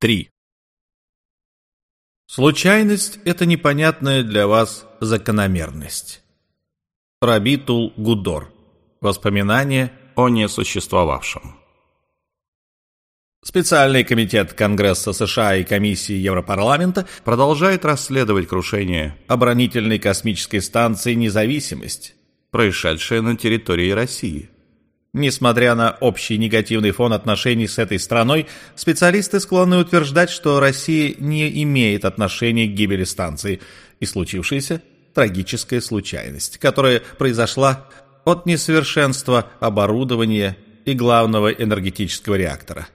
3. Случайность — это непонятная для вас закономерность. Рабитул Гудор. Воспоминания о несуществовавшем. Специальный комитет Конгресса США и Комиссии Европарламента продолжает расследовать крушение оборонительной космической станции «Независимость», происшедшее на территории России. Несмотря на общий негативный фон отношений с этой страной, специалисты склонны утверждать, что Россия не имеет отношения к гибели станции и случившаяся трагическая случайность, которая произошла от несовершенства оборудования и главного энергетического реактора.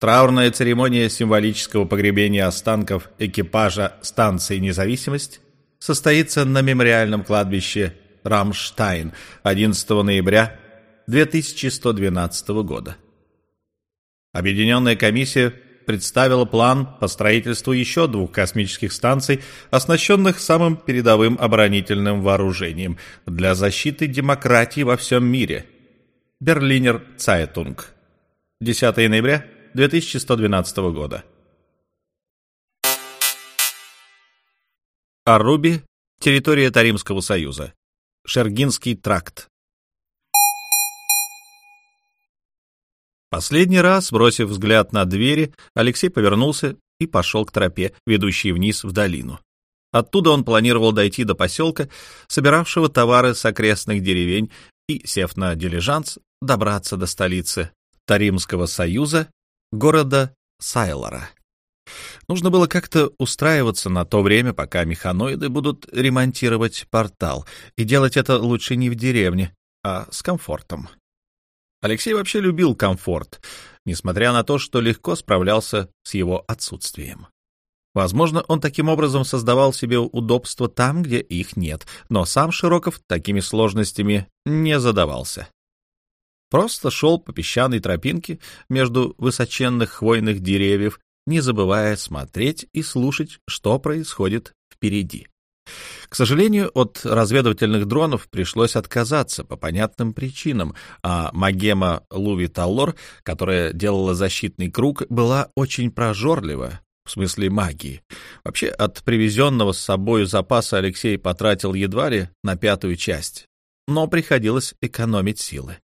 Траурная церемония символического погребения останков экипажа станции «Независимость» состоится на мемориальном кладбище Рамштайн 11 ноября 2112 года. Объединенная комиссия представила план по строительству еще двух космических станций, оснащенных самым передовым оборонительным вооружением для защиты демократии во всем мире. Берлинер Цайтунг. 10 ноября 2112 года. Аруби, территория Таримского союза. Шергинский тракт. Последний раз, бросив взгляд на двери, Алексей повернулся и пошел к тропе, ведущей вниз в долину. Оттуда он планировал дойти до поселка, собиравшего товары с окрестных деревень, и, сев на дилижанс, добраться до столицы Таримского союза, города Сайлора. Нужно было как-то устраиваться на то время, пока механоиды будут ремонтировать портал, и делать это лучше не в деревне, а с комфортом. Алексей вообще любил комфорт, несмотря на то, что легко справлялся с его отсутствием. Возможно, он таким образом создавал себе удобства там, где их нет, но сам Широков такими сложностями не задавался. Просто шел по песчаной тропинке между высоченных хвойных деревьев, не забывая смотреть и слушать, что происходит впереди. К сожалению, от разведывательных дронов пришлось отказаться по понятным причинам, а Магема Луви Таллор, которая делала защитный круг, была очень прожорлива, в смысле магии. Вообще, от привезенного с собой запаса Алексей потратил едва ли на пятую часть, но приходилось экономить силы.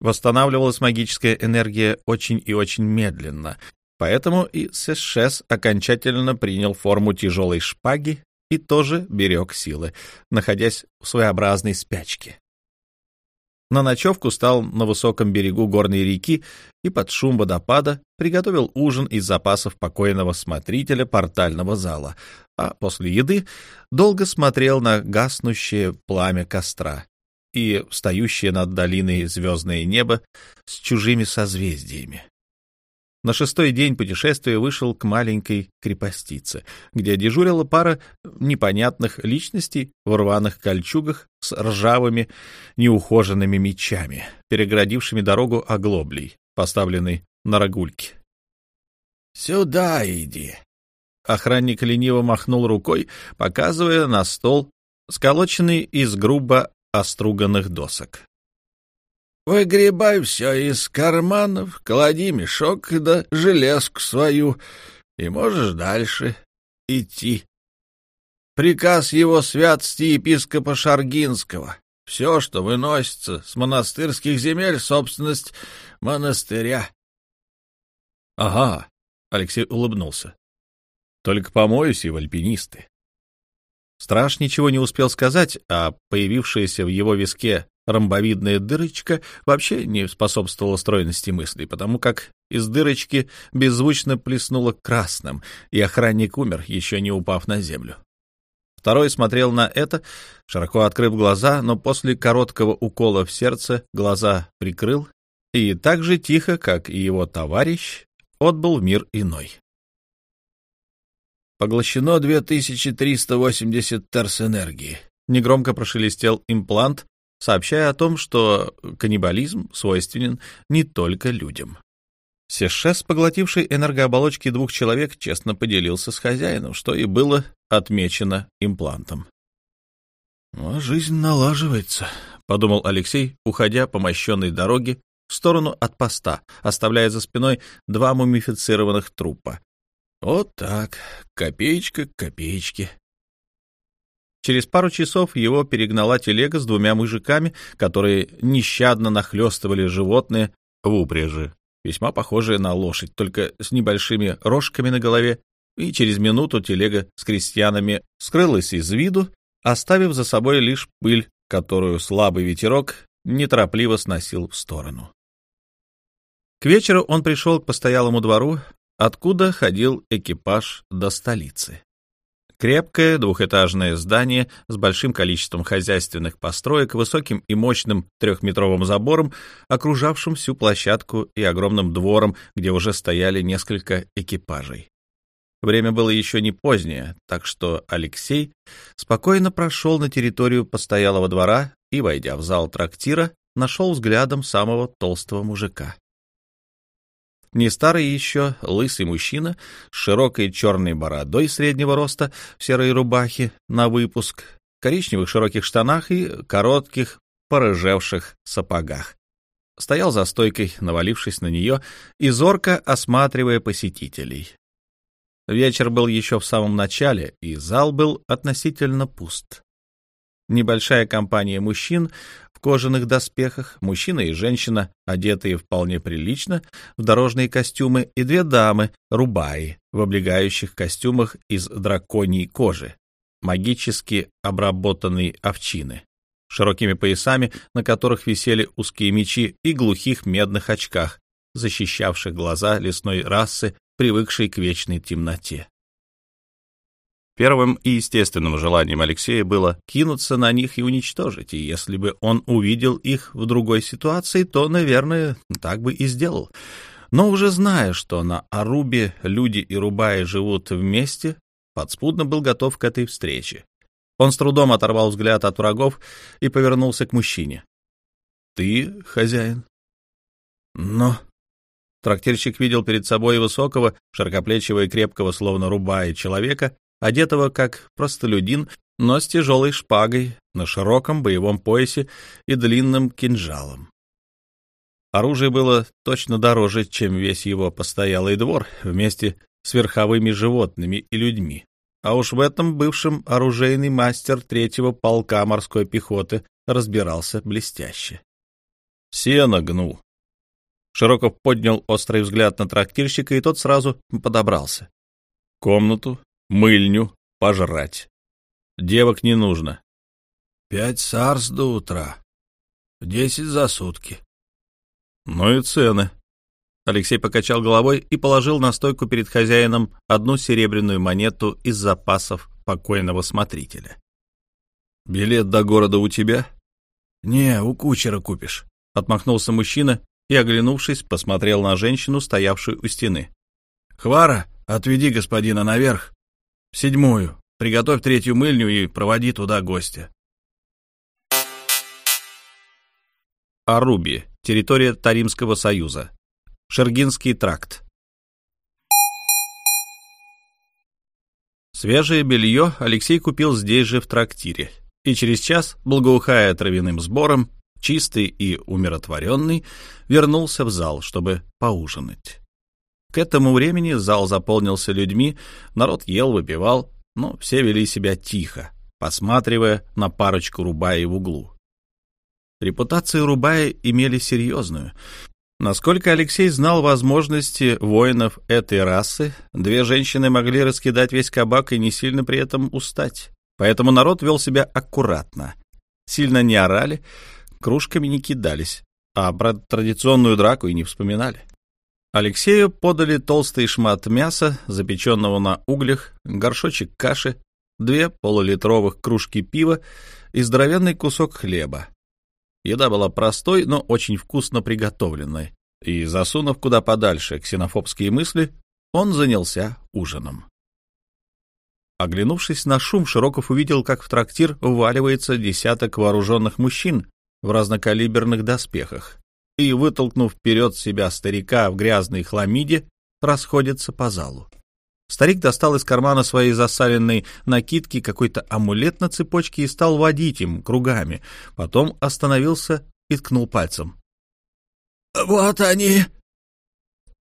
Восстанавливалась магическая энергия очень и очень медленно, поэтому и Сэшес окончательно принял форму тяжелой шпаги и тоже берег силы, находясь в своеобразной спячке. На ночевку стал на высоком берегу горной реки и под шум водопада приготовил ужин из запасов покойного смотрителя портального зала, а после еды долго смотрел на гаснущее пламя костра и встающее над долиной звездное небо с чужими созвездиями. На шестой день путешествия вышел к маленькой крепостице, где дежурила пара непонятных личностей в рваных кольчугах с ржавыми, неухоженными мечами, переградившими дорогу оглоблей, поставленной на рогульке. «Сюда иди!» Охранник лениво махнул рукой, показывая на стол, сколоченный из грубо оструганных досок. Выгребай все из карманов, клади мешок да железку свою, и можешь дальше идти. Приказ его святости епископа Шаргинского. Все, что выносится с монастырских земель, собственность монастыря. — Ага, — Алексей улыбнулся. — Только помоюсь и в альпинисты. Страж ничего не успел сказать, а появившаяся в его виске ромбовидная дырочка вообще не способствовала стройности мыслей, потому как из дырочки беззвучно плеснуло красным, и охранник умер, еще не упав на землю. Второй смотрел на это, широко открыв глаза, но после короткого укола в сердце глаза прикрыл и так же тихо, как и его товарищ, отбыл в мир иной. Поглощено 2380 терс энергии. Негромко прошелестел имплант, сообщая о том, что каннибализм свойственен не только людям. Сешес, поглотивший энергооболочки двух человек, честно поделился с хозяином, что и было отмечено имплантом. «Ну, «А жизнь налаживается», — подумал Алексей, уходя по мощенной дороге в сторону от поста, оставляя за спиной два мумифицированных трупа. Вот так, копеечка к копеечке. Через пару часов его перегнала телега с двумя мужиками, которые нещадно нахлестывали животные в упряжи, весьма похожие на лошадь, только с небольшими рожками на голове, и через минуту телега с крестьянами скрылась из виду, оставив за собой лишь пыль, которую слабый ветерок неторопливо сносил в сторону. К вечеру он пришел к постоялому двору, откуда ходил экипаж до столицы. Крепкое двухэтажное здание с большим количеством хозяйственных построек, высоким и мощным трехметровым забором, окружавшим всю площадку и огромным двором, где уже стояли несколько экипажей. Время было еще не позднее, так что Алексей спокойно прошел на территорию постоялого двора и, войдя в зал трактира, нашел взглядом самого толстого мужика. Не старый еще, лысый мужчина с широкой черной бородой среднего роста в серой рубахе на выпуск, коричневых широких штанах и коротких, порыжевших сапогах. Стоял за стойкой, навалившись на нее и зорко осматривая посетителей. Вечер был еще в самом начале, и зал был относительно пуст. Небольшая компания мужчин кожаных доспехах, мужчина и женщина, одетые вполне прилично, в дорожные костюмы, и две дамы, рубаи, в облегающих костюмах из драконьей кожи, магически обработанной овчины, широкими поясами, на которых висели узкие мечи и глухих медных очках, защищавших глаза лесной расы, привыкшей к вечной темноте. Первым и естественным желанием Алексея было кинуться на них и уничтожить, и если бы он увидел их в другой ситуации, то, наверное, так бы и сделал. Но уже зная, что на Арубе люди и Рубаи живут вместе, подспудно был готов к этой встрече. Он с трудом оторвал взгляд от врагов и повернулся к мужчине. — Ты хозяин? — Но... Трактирщик видел перед собой высокого, широкоплечего и крепкого, словно рубая человека, одетого как простолюдин, но с тяжелой шпагой на широком боевом поясе и длинным кинжалом. Оружие было точно дороже, чем весь его постоялый двор вместе с верховыми животными и людьми. А уж в этом бывшем оружейный мастер третьего полка морской пехоты разбирался блестяще. «Сено гну!» Широков поднял острый взгляд на трактирщика, и тот сразу подобрался. «Комнату мыльню, пожрать. Девок не нужно. Пять сарс до утра. Десять за сутки. Ну и цены. Алексей покачал головой и положил на стойку перед хозяином одну серебряную монету из запасов покойного смотрителя. «Билет до города у тебя?» «Не, у кучера купишь», — отмахнулся мужчина и, оглянувшись, посмотрел на женщину, стоявшую у стены. «Хвара, отведи господина наверх, Седьмую. Приготовь третью мыльню и проводи туда гостя. Аруби. Территория Таримского союза. Шергинский тракт. Свежее белье Алексей купил здесь же в трактире, и через час, благоухая травяным сбором, чистый и умиротворенный, вернулся в зал, чтобы поужинать. К этому времени зал заполнился людьми, народ ел, выпивал, но все вели себя тихо, посматривая на парочку Рубаи в углу. Репутацию Рубаи имели серьезную. Насколько Алексей знал возможности воинов этой расы, две женщины могли раскидать весь кабак и не сильно при этом устать. Поэтому народ вел себя аккуратно. Сильно не орали, кружками не кидались, а про традиционную драку и не вспоминали. Алексею подали толстый шмат мяса, запеченного на углях, горшочек каши, две полулитровых кружки пива и здоровенный кусок хлеба. Еда была простой, но очень вкусно приготовленной, и, засунув куда подальше ксенофобские мысли, он занялся ужином. Оглянувшись на шум, Широков увидел, как в трактир уваливается десяток вооруженных мужчин в разнокалиберных доспехах и, вытолкнув вперед себя старика в грязной хламиде, расходится по залу. Старик достал из кармана своей засаленной накидки какой-то амулет на цепочке и стал водить им кругами. Потом остановился и ткнул пальцем. вот они!»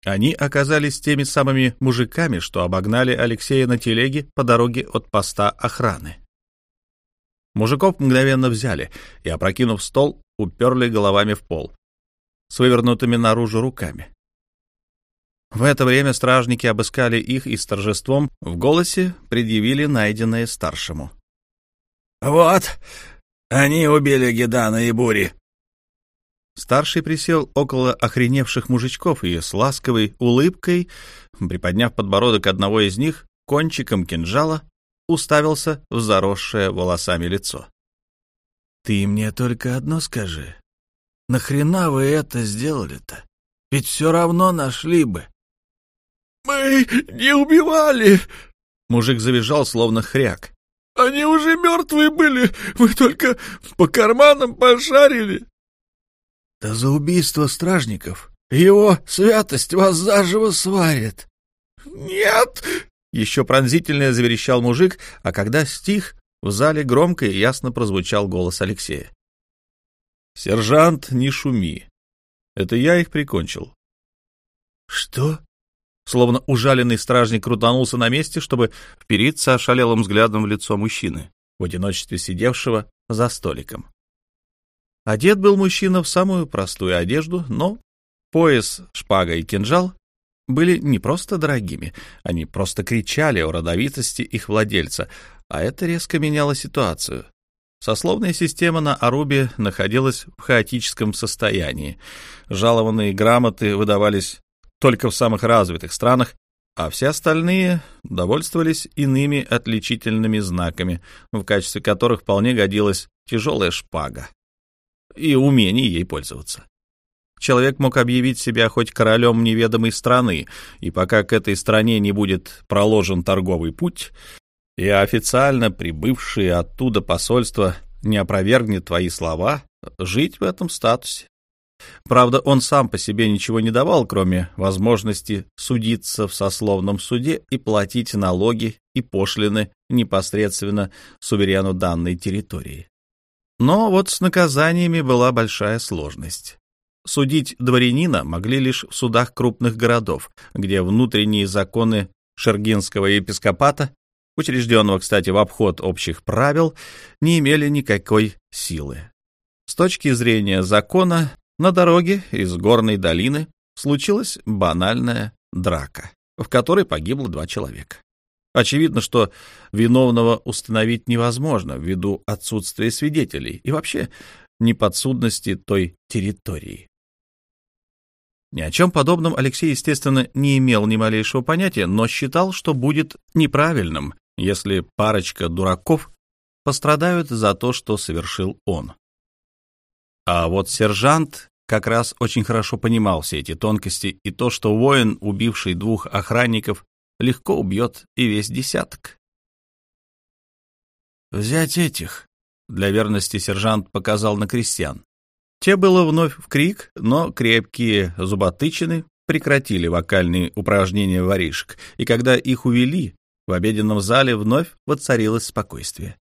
Они оказались теми самыми мужиками, что обогнали Алексея на телеге по дороге от поста охраны. Мужиков мгновенно взяли и, опрокинув стол, уперли головами в пол, с вывернутыми наружу руками. В это время стражники обыскали их и с торжеством в голосе предъявили найденное старшему. «Вот, они убили Гедана и Бури». Старший присел около охреневших мужичков и с ласковой улыбкой, приподняв подбородок одного из них, кончиком кинжала уставился в заросшее волосами лицо. «Ты мне только одно скажи. Нахрена вы это сделали-то? Ведь все равно нашли бы». «Мы не убивали!» Мужик завизжал, словно хряк. Они уже мертвые были, мы только по карманам пошарили. Да за убийство стражников его святость вас заживо сварит. Нет! Еще пронзительно заверещал мужик, а когда стих, в зале громко и ясно прозвучал голос Алексея. «Сержант, не шуми. Это я их прикончил». «Что?» Словно ужаленный стражник крутанулся на месте, чтобы впериться ошалелым взглядом в лицо мужчины, в одиночестве сидевшего за столиком. Одет был мужчина в самую простую одежду, но пояс, шпага и кинжал были не просто дорогими, они просто кричали о родовитости их владельца, а это резко меняло ситуацию. Сословная система на Арубе находилась в хаотическом состоянии. Жалованные грамоты выдавались только в самых развитых странах, а все остальные довольствовались иными отличительными знаками, в качестве которых вполне годилась тяжелая шпага и умение ей пользоваться. Человек мог объявить себя хоть королем неведомой страны, и пока к этой стране не будет проложен торговый путь, и официально прибывшее оттуда посольство не опровергнет твои слова, жить в этом статусе. Правда, он сам по себе ничего не давал, кроме возможности судиться в сословном суде и платить налоги и пошлины непосредственно суверену данной территории. Но вот с наказаниями была большая сложность. Судить дворянина могли лишь в судах крупных городов, где внутренние законы Шергинского епископата, учрежденного, кстати, в обход общих правил, не имели никакой силы. С точки зрения закона, на дороге из горной долины случилась банальная драка, в которой погибло два человека. Очевидно, что виновного установить невозможно ввиду отсутствия свидетелей и вообще неподсудности той территории. Ни о чем подобном Алексей, естественно, не имел ни малейшего понятия, но считал, что будет неправильным, если парочка дураков пострадают за то, что совершил он. А вот сержант как раз очень хорошо понимал все эти тонкости и то, что воин, убивший двух охранников, легко убьет и весь десяток. «Взять этих», — для верности сержант показал на крестьян. Те было вновь в крик, но крепкие зуботычины прекратили вокальные упражнения воришек, и когда их увели, в обеденном зале вновь воцарилось спокойствие.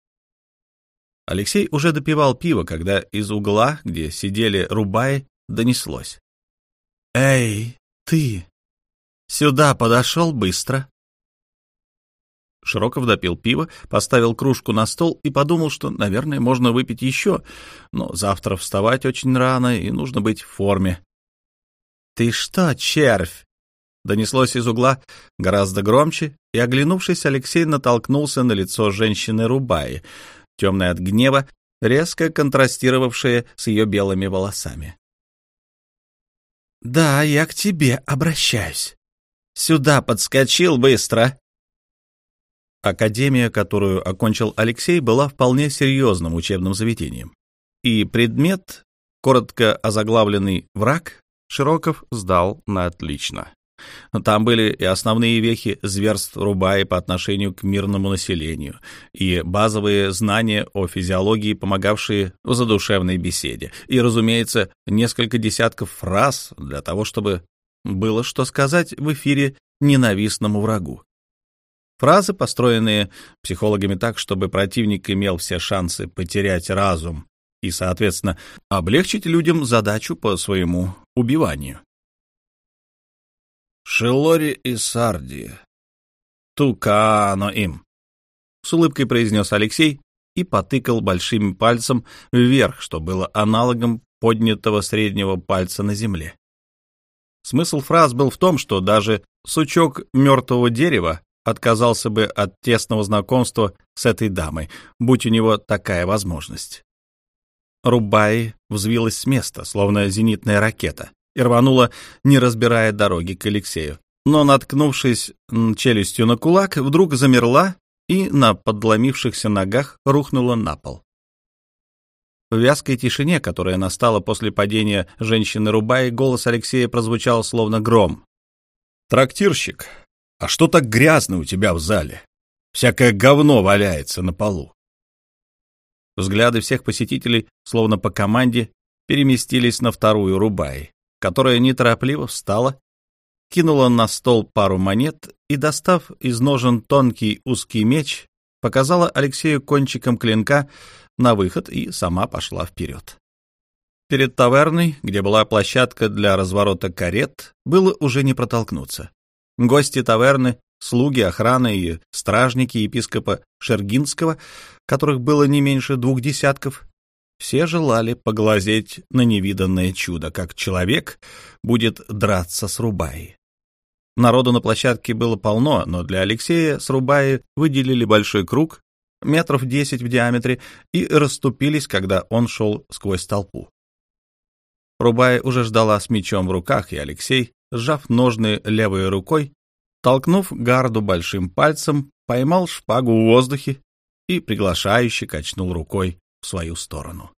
Алексей уже допивал пиво, когда из угла, где сидели рубаи, донеслось. «Эй, ты! Сюда подошел быстро!» Широков допил пиво, поставил кружку на стол и подумал, что, наверное, можно выпить еще, но завтра вставать очень рано и нужно быть в форме. «Ты что, червь?» Донеслось из угла гораздо громче, и, оглянувшись, Алексей натолкнулся на лицо женщины Рубаи темное от гнева, резко контрастировавшее с ее белыми волосами. «Да, я к тебе обращаюсь. Сюда подскочил быстро!» Академия, которую окончил Алексей, была вполне серьезным учебным заведением. И предмет, коротко озаглавленный «Враг», Широков сдал на отлично. Там были и основные вехи зверств Рубаи по отношению к мирному населению, и базовые знания о физиологии, помогавшие в задушевной беседе, и, разумеется, несколько десятков фраз для того, чтобы было что сказать в эфире ненавистному врагу. Фразы, построенные психологами так, чтобы противник имел все шансы потерять разум и, соответственно, облегчить людям задачу по своему убиванию. «Шелори и Сарди. Тукано им», — с улыбкой произнес Алексей и потыкал большим пальцем вверх, что было аналогом поднятого среднего пальца на земле. Смысл фраз был в том, что даже сучок мертвого дерева отказался бы от тесного знакомства с этой дамой, будь у него такая возможность. Рубай взвилась с места, словно зенитная ракета, и рванула, не разбирая дороги к Алексею. Но, наткнувшись челюстью на кулак, вдруг замерла и на подломившихся ногах рухнула на пол. В вязкой тишине, которая настала после падения женщины Рубаи, голос Алексея прозвучал словно гром. «Трактирщик, а что так грязно у тебя в зале? Всякое говно валяется на полу». Взгляды всех посетителей, словно по команде, переместились на вторую Рубаи, которая неторопливо встала, кинула на стол пару монет и, достав из ножен тонкий узкий меч, показала Алексею кончиком клинка на выход и сама пошла вперед. Перед таверной, где была площадка для разворота карет, было уже не протолкнуться. Гости таверны, слуги, охраны и стражники епископа Шергинского, которых было не меньше двух десятков, все желали поглазеть на невиданное чудо, как человек будет драться с Рубаей. Народу на площадке было полно, но для Алексея с Рубаи выделили большой круг, метров десять в диаметре, и расступились, когда он шел сквозь толпу. Рубай уже ждала с мечом в руках, и Алексей, сжав ножны левой рукой, толкнув гарду большим пальцем, поймал шпагу в воздухе и приглашающе качнул рукой в свою сторону.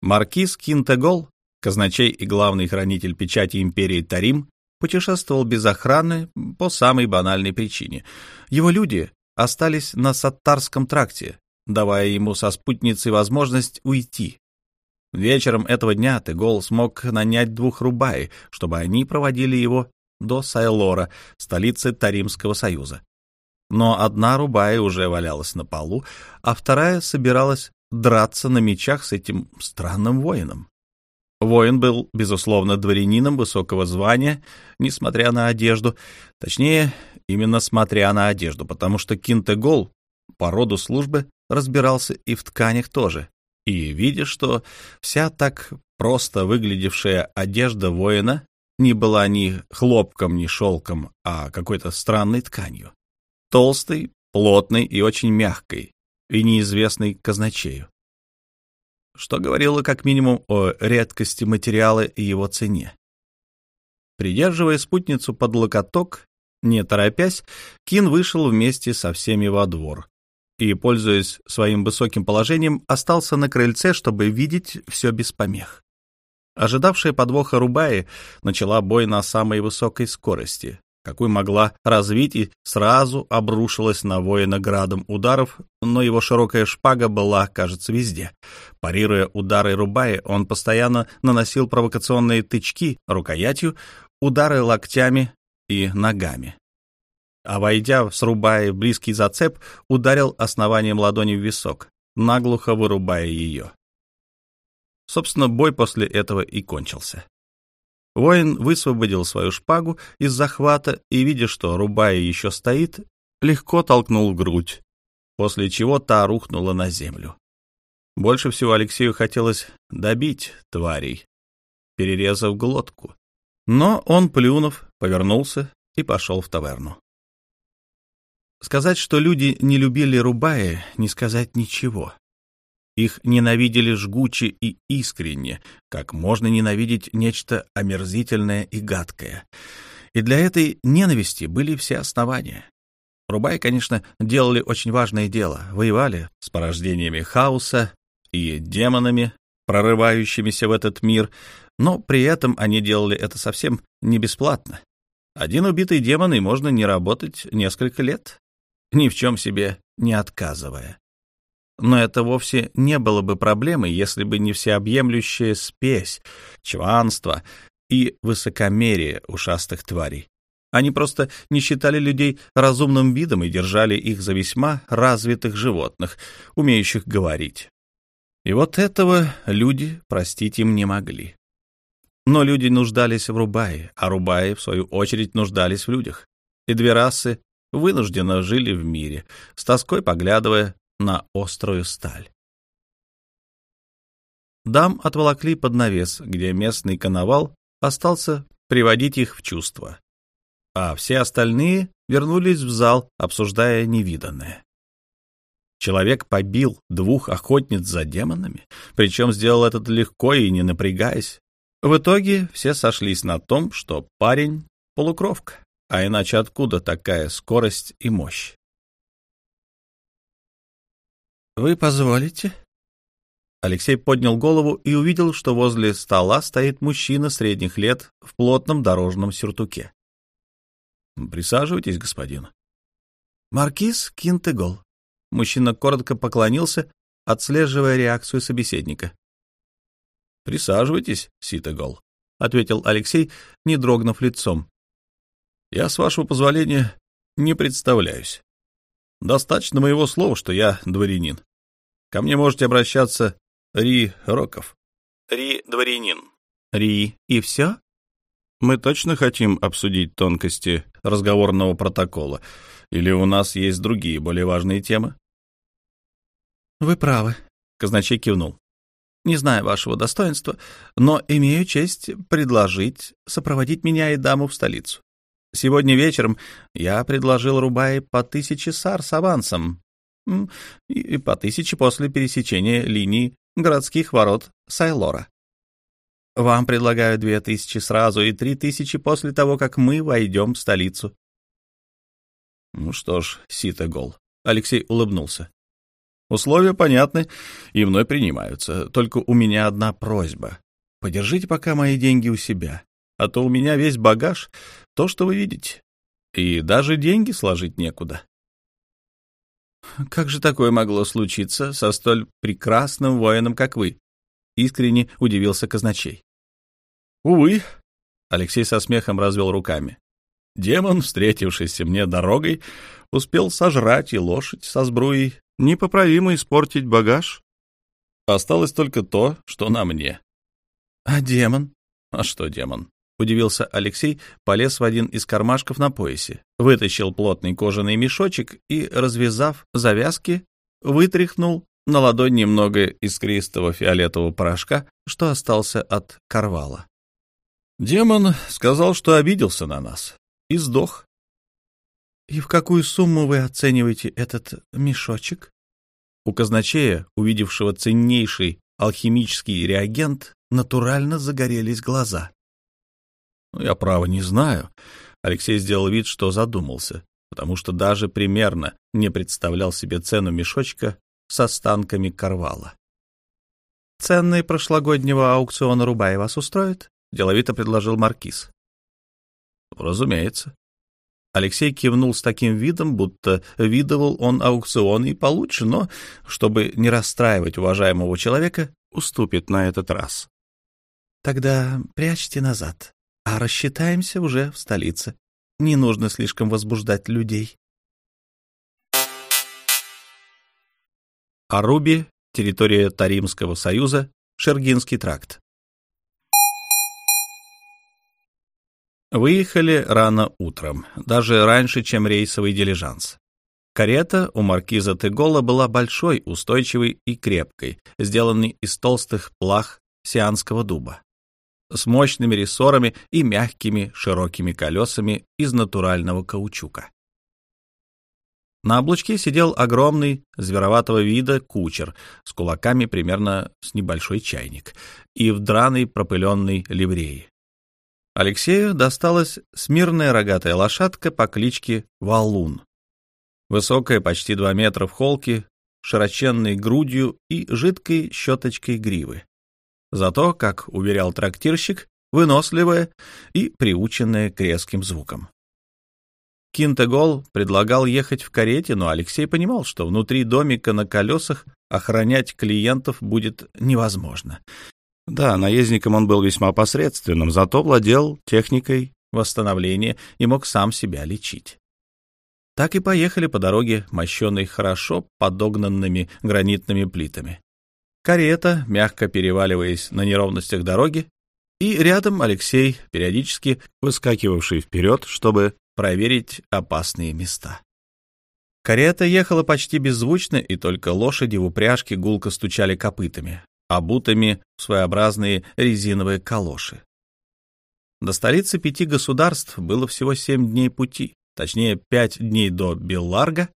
Маркиз Кинтегол, казначей и главный хранитель печати империи Тарим, путешествовал без охраны по самой банальной причине. Его люди остались на Саттарском тракте, давая ему со спутницей возможность уйти. Вечером этого дня Тегол смог нанять двух рубаи, чтобы они проводили его до Сайлора, столицы Таримского союза. Но одна рубая уже валялась на полу, а вторая собиралась драться на мечах с этим странным воином. Воин был, безусловно, дворянином высокого звания, несмотря на одежду. Точнее, именно смотря на одежду, потому что Кинтегол по роду службы разбирался и в тканях тоже. И, видя, что вся так просто выглядевшая одежда воина не была ни хлопком, ни шелком, а какой-то странной тканью. Толстой, плотной и очень мягкой, и неизвестной казначею что говорило как минимум о редкости материала и его цене. Придерживая спутницу под локоток, не торопясь, Кин вышел вместе со всеми во двор и, пользуясь своим высоким положением, остался на крыльце, чтобы видеть все без помех. Ожидавшая подвоха Рубаи начала бой на самой высокой скорости, какую могла развить, и сразу обрушилась на воина градом ударов, но его широкая шпага была, кажется, везде. Парируя удары Рубаи, он постоянно наносил провокационные тычки рукоятью, удары локтями и ногами. А войдя с Рубаи в близкий зацеп, ударил основанием ладони в висок, наглухо вырубая ее. Собственно, бой после этого и кончился. Воин высвободил свою шпагу из захвата и, видя, что Рубая еще стоит, легко толкнул грудь, после чего та рухнула на землю. Больше всего Алексею хотелось добить тварей, перерезав глотку. Но он, плюнув, повернулся и пошел в таверну. Сказать, что люди не любили Рубая, не сказать ничего. Их ненавидели жгуче и искренне, как можно ненавидеть нечто омерзительное и гадкое. И для этой ненависти были все основания. Рубай, конечно, делали очень важное дело, воевали с порождениями хаоса и демонами, прорывающимися в этот мир, но при этом они делали это совсем не бесплатно. Один убитый демон, и можно не работать несколько лет, ни в чем себе не отказывая. Но это вовсе не было бы проблемой, если бы не всеобъемлющая спесь, чванство и высокомерие ушастых тварей. Они просто не считали людей разумным видом и держали их за весьма развитых животных, умеющих говорить. И вот этого люди простить им не могли. Но люди нуждались в Рубае, а Рубаи, в свою очередь, нуждались в людях. И две расы вынужденно жили в мире, с тоской поглядывая на острую сталь. Дам отволокли под навес, где местный коновал остался приводить их в чувство, а все остальные вернулись в зал, обсуждая невиданное. Человек побил двух охотниц за демонами, причем сделал это легко и не напрягаясь. В итоге все сошлись на том, что парень — полукровка, а иначе откуда такая скорость и мощь? «Вы позволите?» Алексей поднял голову и увидел, что возле стола стоит мужчина средних лет в плотном дорожном сюртуке. «Присаживайтесь, господин». «Маркиз Кинтегол». Мужчина коротко поклонился, отслеживая реакцию собеседника. «Присаживайтесь, Ситегол», — ответил Алексей, не дрогнув лицом. «Я, с вашего позволения, не представляюсь. Достаточно моего слова, что я дворянин. Ко мне можете обращаться Ри Роков. Ри дворянин. Ри и все? Мы точно хотим обсудить тонкости разговорного протокола, или у нас есть другие, более важные темы? Вы правы, казначей кивнул. Не знаю вашего достоинства, но имею честь предложить сопроводить меня и даму в столицу. Сегодня вечером я предложил Рубае по тысяче сар с авансом и по тысяче после пересечения линии городских ворот Сайлора. Вам предлагаю две тысячи сразу и три тысячи после того, как мы войдем в столицу. Ну что ж, Ситагол. Алексей улыбнулся. Условия понятны и мной принимаются. Только у меня одна просьба. Подержите пока мои деньги у себя, а то у меня весь багаж, то, что вы видите. И даже деньги сложить некуда. Как же такое могло случиться со столь прекрасным воином, как вы? Искренне удивился казначей. Увы, Алексей со смехом развел руками. Демон, встретившийся мне дорогой, успел сожрать и лошадь со сбруей, непоправимо испортить багаж. Осталось только то, что на мне. А демон? А что демон? Удивился Алексей, полез в один из кармашков на поясе, вытащил плотный кожаный мешочек и, развязав завязки, вытряхнул на ладонь немного искристого фиолетового порошка, что остался от карвала. Демон сказал, что обиделся на нас и сдох. — И в какую сумму вы оцениваете этот мешочек? У казначея, увидевшего ценнейший алхимический реагент, натурально загорелись глаза. Ну, я, право, не знаю. Алексей сделал вид, что задумался, потому что даже примерно не представлял себе цену мешочка с останками карвала. «Ценные прошлогоднего аукциона Рубаи вас устроит?» — деловито предложил Маркиз. «Разумеется». Алексей кивнул с таким видом, будто видывал он аукцион и получше, но, чтобы не расстраивать уважаемого человека, уступит на этот раз. «Тогда прячьте назад а рассчитаемся уже в столице. Не нужно слишком возбуждать людей. Аруби, территория Таримского союза, Шергинский тракт. Выехали рано утром, даже раньше, чем рейсовый дилижанс. Карета у маркиза Тегола была большой, устойчивой и крепкой, сделанной из толстых плах сианского дуба с мощными рессорами и мягкими широкими колесами из натурального каучука. На облучке сидел огромный, звероватого вида кучер с кулаками примерно с небольшой чайник и в драной пропыленной ливреи. Алексею досталась смирная рогатая лошадка по кличке Валун. Высокая, почти два метра в холке, широченной грудью и жидкой щеточкой гривы. Зато, как уверял трактирщик, выносливая и приученная к резким звукам. Кинтегол предлагал ехать в карете, но Алексей понимал, что внутри домика на колесах охранять клиентов будет невозможно. Да, наездником он был весьма посредственным, зато владел техникой восстановления и мог сам себя лечить. Так и поехали по дороге, мощенной хорошо подогнанными гранитными плитами. Карета, мягко переваливаясь на неровностях дороги, и рядом Алексей, периодически выскакивавший вперед, чтобы проверить опасные места. Карета ехала почти беззвучно, и только лошади в упряжке гулко стучали копытами, обутыми в своеобразные резиновые калоши. До столицы пяти государств было всего семь дней пути, точнее, пять дней до Белларга,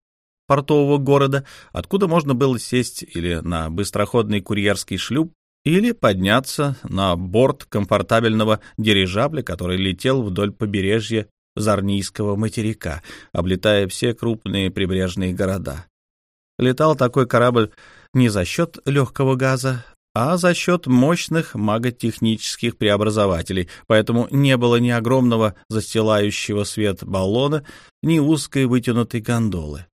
портового города, откуда можно было сесть или на быстроходный курьерский шлюп, или подняться на борт комфортабельного дирижабля, который летел вдоль побережья Зарнийского материка, облетая все крупные прибрежные города. Летал такой корабль не за счет легкого газа, а за счет мощных маготехнических преобразователей, поэтому не было ни огромного застилающего свет баллона, ни узкой вытянутой гондолы.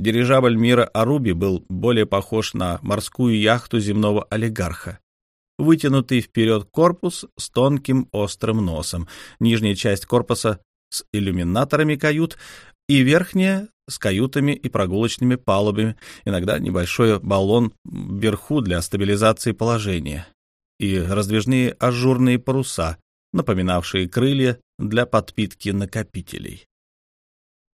Дирижабль мира Аруби был более похож на морскую яхту земного олигарха. Вытянутый вперед корпус с тонким острым носом, нижняя часть корпуса с иллюминаторами кают и верхняя с каютами и прогулочными палубами, иногда небольшой баллон вверху для стабилизации положения и раздвижные ажурные паруса, напоминавшие крылья для подпитки накопителей.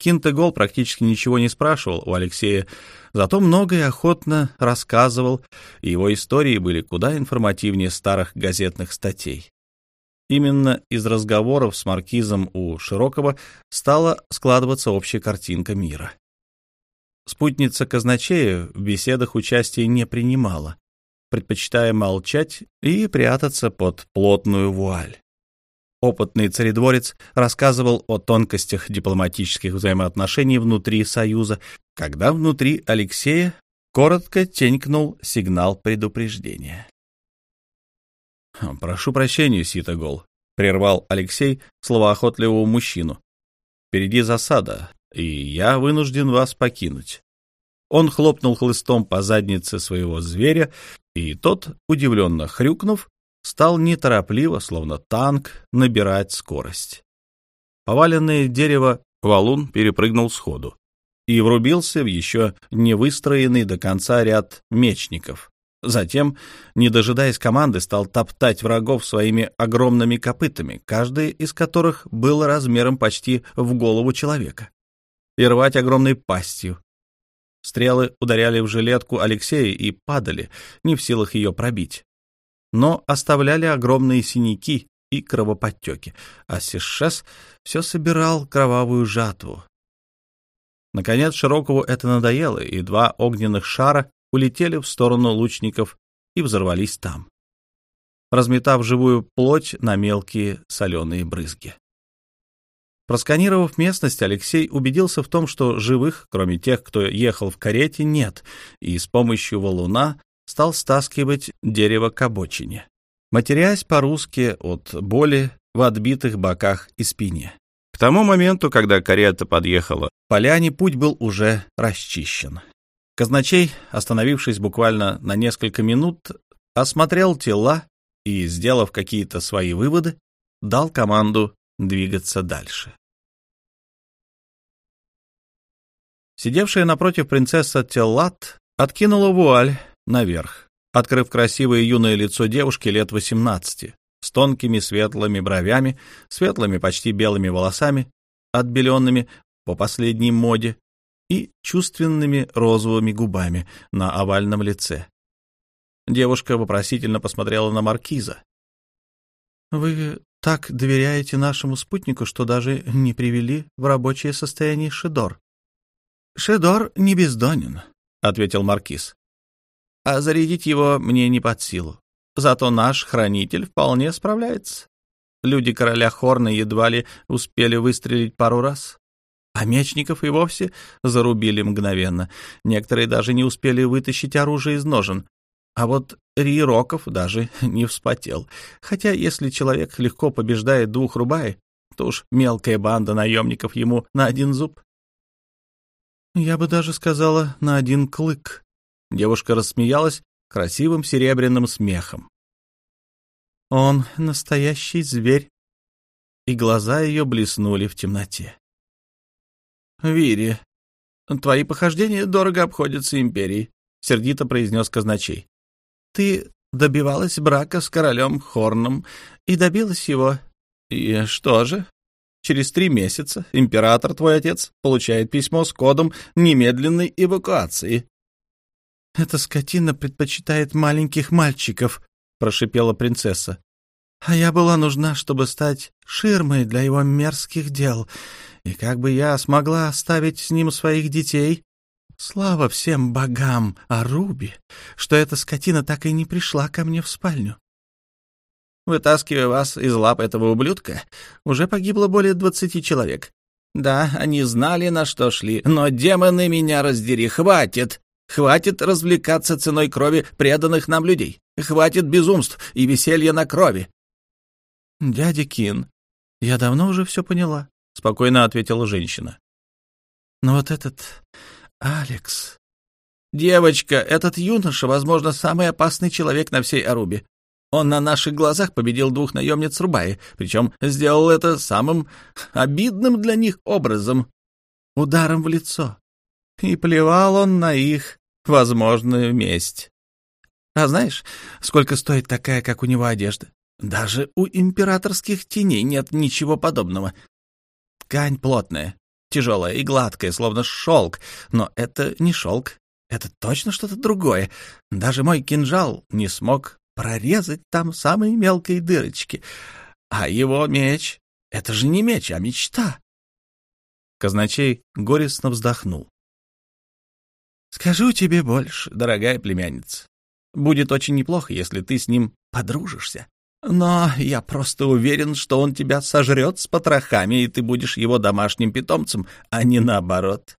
Кинтегол практически ничего не спрашивал у Алексея, зато много и охотно рассказывал, и его истории были куда информативнее старых газетных статей. Именно из разговоров с маркизом у Широкого стала складываться общая картинка мира. Спутница казначея в беседах участия не принимала, предпочитая молчать и прятаться под плотную вуаль. Опытный царедворец рассказывал о тонкостях дипломатических взаимоотношений внутри Союза, когда внутри Алексея коротко тенькнул сигнал предупреждения. «Прошу прощения, Ситагол», — прервал Алексей словоохотливого мужчину. «Впереди засада, и я вынужден вас покинуть». Он хлопнул хлыстом по заднице своего зверя, и тот, удивленно хрюкнув, стал неторопливо, словно танк, набирать скорость. Поваленное дерево валун перепрыгнул сходу и врубился в еще не выстроенный до конца ряд мечников. Затем, не дожидаясь команды, стал топтать врагов своими огромными копытами, каждый из которых был размером почти в голову человека, и рвать огромной пастью. Стрелы ударяли в жилетку Алексея и падали, не в силах ее пробить но оставляли огромные синяки и кровоподтеки, а Сишес все собирал кровавую жатву. Наконец Широкову это надоело, и два огненных шара улетели в сторону лучников и взорвались там, разметав живую плоть на мелкие соленые брызги. Просканировав местность, Алексей убедился в том, что живых, кроме тех, кто ехал в карете, нет, и с помощью валуна стал стаскивать дерево к обочине, матерясь по-русски от боли в отбитых боках и спине. К тому моменту, когда карета подъехала поляне, путь был уже расчищен. Казначей, остановившись буквально на несколько минут, осмотрел тела и, сделав какие-то свои выводы, дал команду двигаться дальше. Сидевшая напротив принцесса Теллат откинула вуаль, наверх, открыв красивое юное лицо девушки лет 18, с тонкими светлыми бровями, светлыми почти белыми волосами, отбеленными по последней моде, и чувственными розовыми губами на овальном лице. Девушка вопросительно посмотрела на маркиза. «Вы так доверяете нашему спутнику, что даже не привели в рабочее состояние Шедор?» «Шедор не бездонен», — ответил маркиз а зарядить его мне не под силу. Зато наш хранитель вполне справляется. Люди короля Хорна едва ли успели выстрелить пару раз. А мечников и вовсе зарубили мгновенно. Некоторые даже не успели вытащить оружие из ножен. А вот Рироков даже не вспотел. Хотя если человек легко побеждает двух рубай, то уж мелкая банда наемников ему на один зуб. Я бы даже сказала, на один клык, Девушка рассмеялась красивым серебряным смехом. «Он настоящий зверь. и глаза ее блеснули в темноте. «Вири, твои похождения дорого обходятся империи», — сердито произнес казначей. «Ты добивалась брака с королем Хорном и добилась его. И что же? Через три месяца император, твой отец, получает письмо с кодом немедленной эвакуации». «Эта скотина предпочитает маленьких мальчиков», — прошипела принцесса. «А я была нужна, чтобы стать ширмой для его мерзких дел. И как бы я смогла оставить с ним своих детей? Слава всем богам, а Руби, что эта скотина так и не пришла ко мне в спальню. Вытаскивая вас из лап этого ублюдка, уже погибло более двадцати человек. Да, они знали, на что шли, но демоны меня раздери, хватит! Хватит развлекаться ценой крови преданных нам людей. Хватит безумств и веселья на крови. Дядя Кин, я давно уже все поняла. — спокойно ответила женщина. «Но вот этот Алекс...» «Девочка, этот юноша, возможно, самый опасный человек на всей Арубе. Он на наших глазах победил двух наемниц Рубаи, причем сделал это самым обидным для них образом — ударом в лицо. И плевал он на их возможную месть. А знаешь, сколько стоит такая, как у него, одежда? Даже у императорских теней нет ничего подобного. Ткань плотная, тяжелая и гладкая, словно шелк, но это не шелк, это точно что-то другое. Даже мой кинжал не смог прорезать там самые мелкие дырочки. А его меч — это же не меч, а мечта. Казначей горестно вздохнул. «Скажу тебе больше, дорогая племянница. Будет очень неплохо, если ты с ним подружишься. Но я просто уверен, что он тебя сожрет с потрохами, и ты будешь его домашним питомцем, а не наоборот.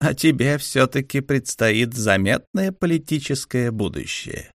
А тебе все-таки предстоит заметное политическое будущее.